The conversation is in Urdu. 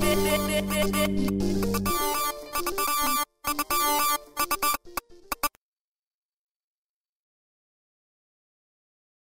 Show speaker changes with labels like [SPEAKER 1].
[SPEAKER 1] آیا